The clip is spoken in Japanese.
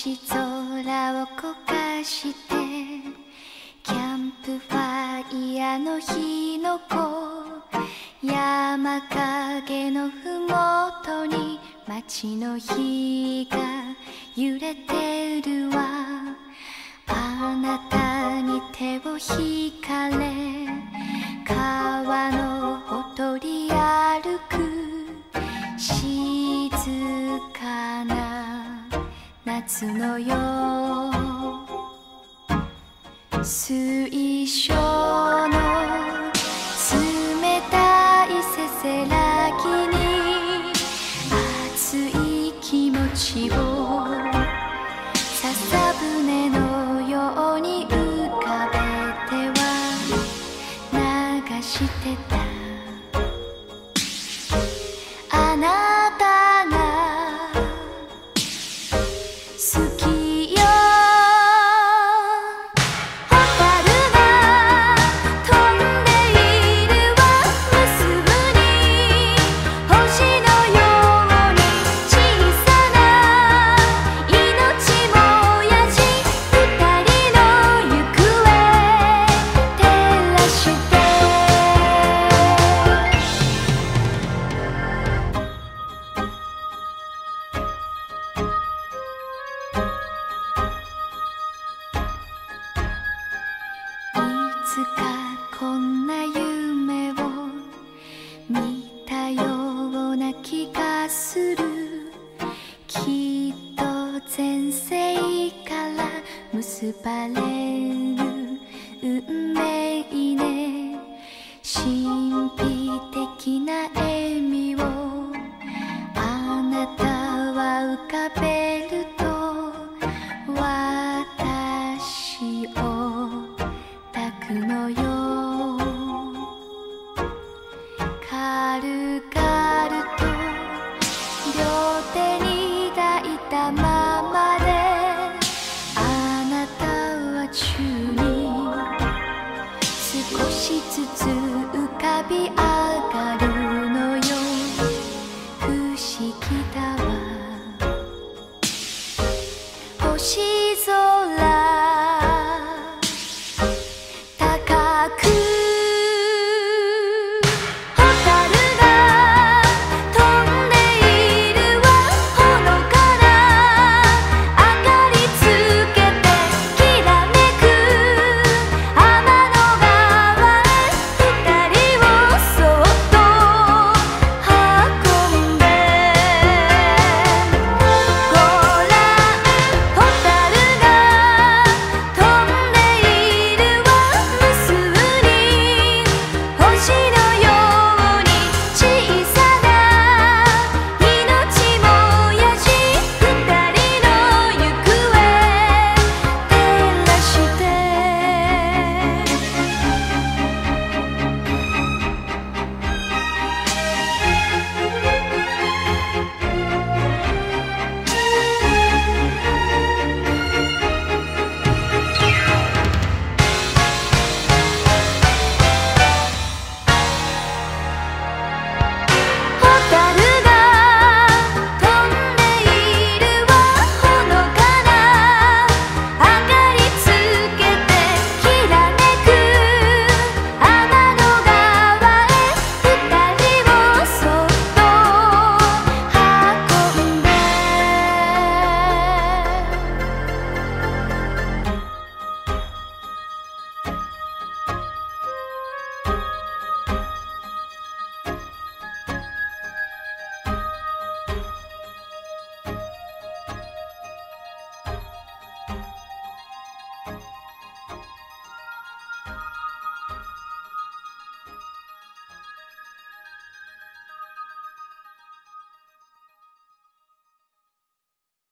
星空を焦がしてキャンプファイヤーの火の粉山影のふもとに街の日が揺れてるわ。あなたに手を引かれ夏の夜水晶の冷たいせせらぎに熱い気持ちをつかこんな夢を見たような気がする。きっと前世から結ばれる。運命ね神秘的な笑み手に抱いたままであなたは宙に少しずつ浮かび上が